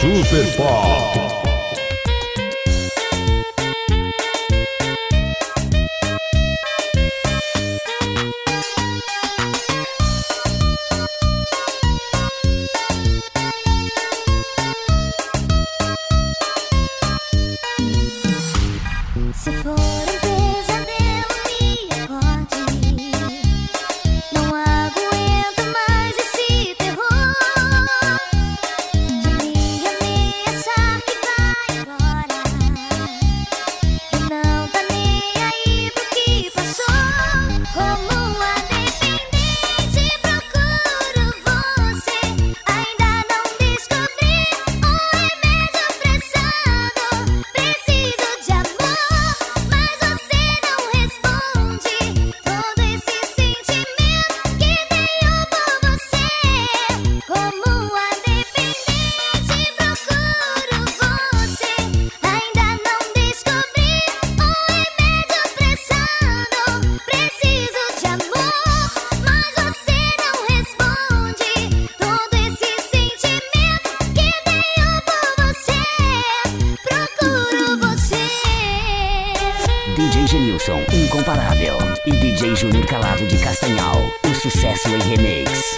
Super Pop. DJ Genilson, incomparável. E DJ Júnior Calado de Castanhal, o sucesso em remix.